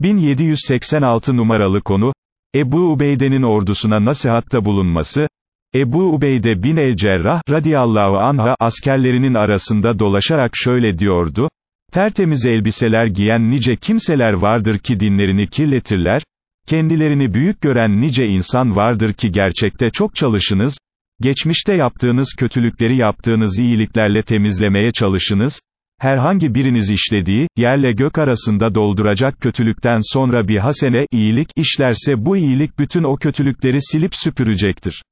1786 numaralı konu, Ebu Ubeyde'nin ordusuna nasihatta bulunması, Ebu Ubeyde bin el-Cerrah, radiyallahu anha, askerlerinin arasında dolaşarak şöyle diyordu, tertemiz elbiseler giyen nice kimseler vardır ki dinlerini kirletirler, kendilerini büyük gören nice insan vardır ki gerçekte çok çalışınız, geçmişte yaptığınız kötülükleri yaptığınız iyiliklerle temizlemeye çalışınız, herhangi biriniz işlediği, yerle gök arasında dolduracak kötülükten sonra bir hasene, iyilik, işlerse bu iyilik bütün o kötülükleri silip süpürecektir.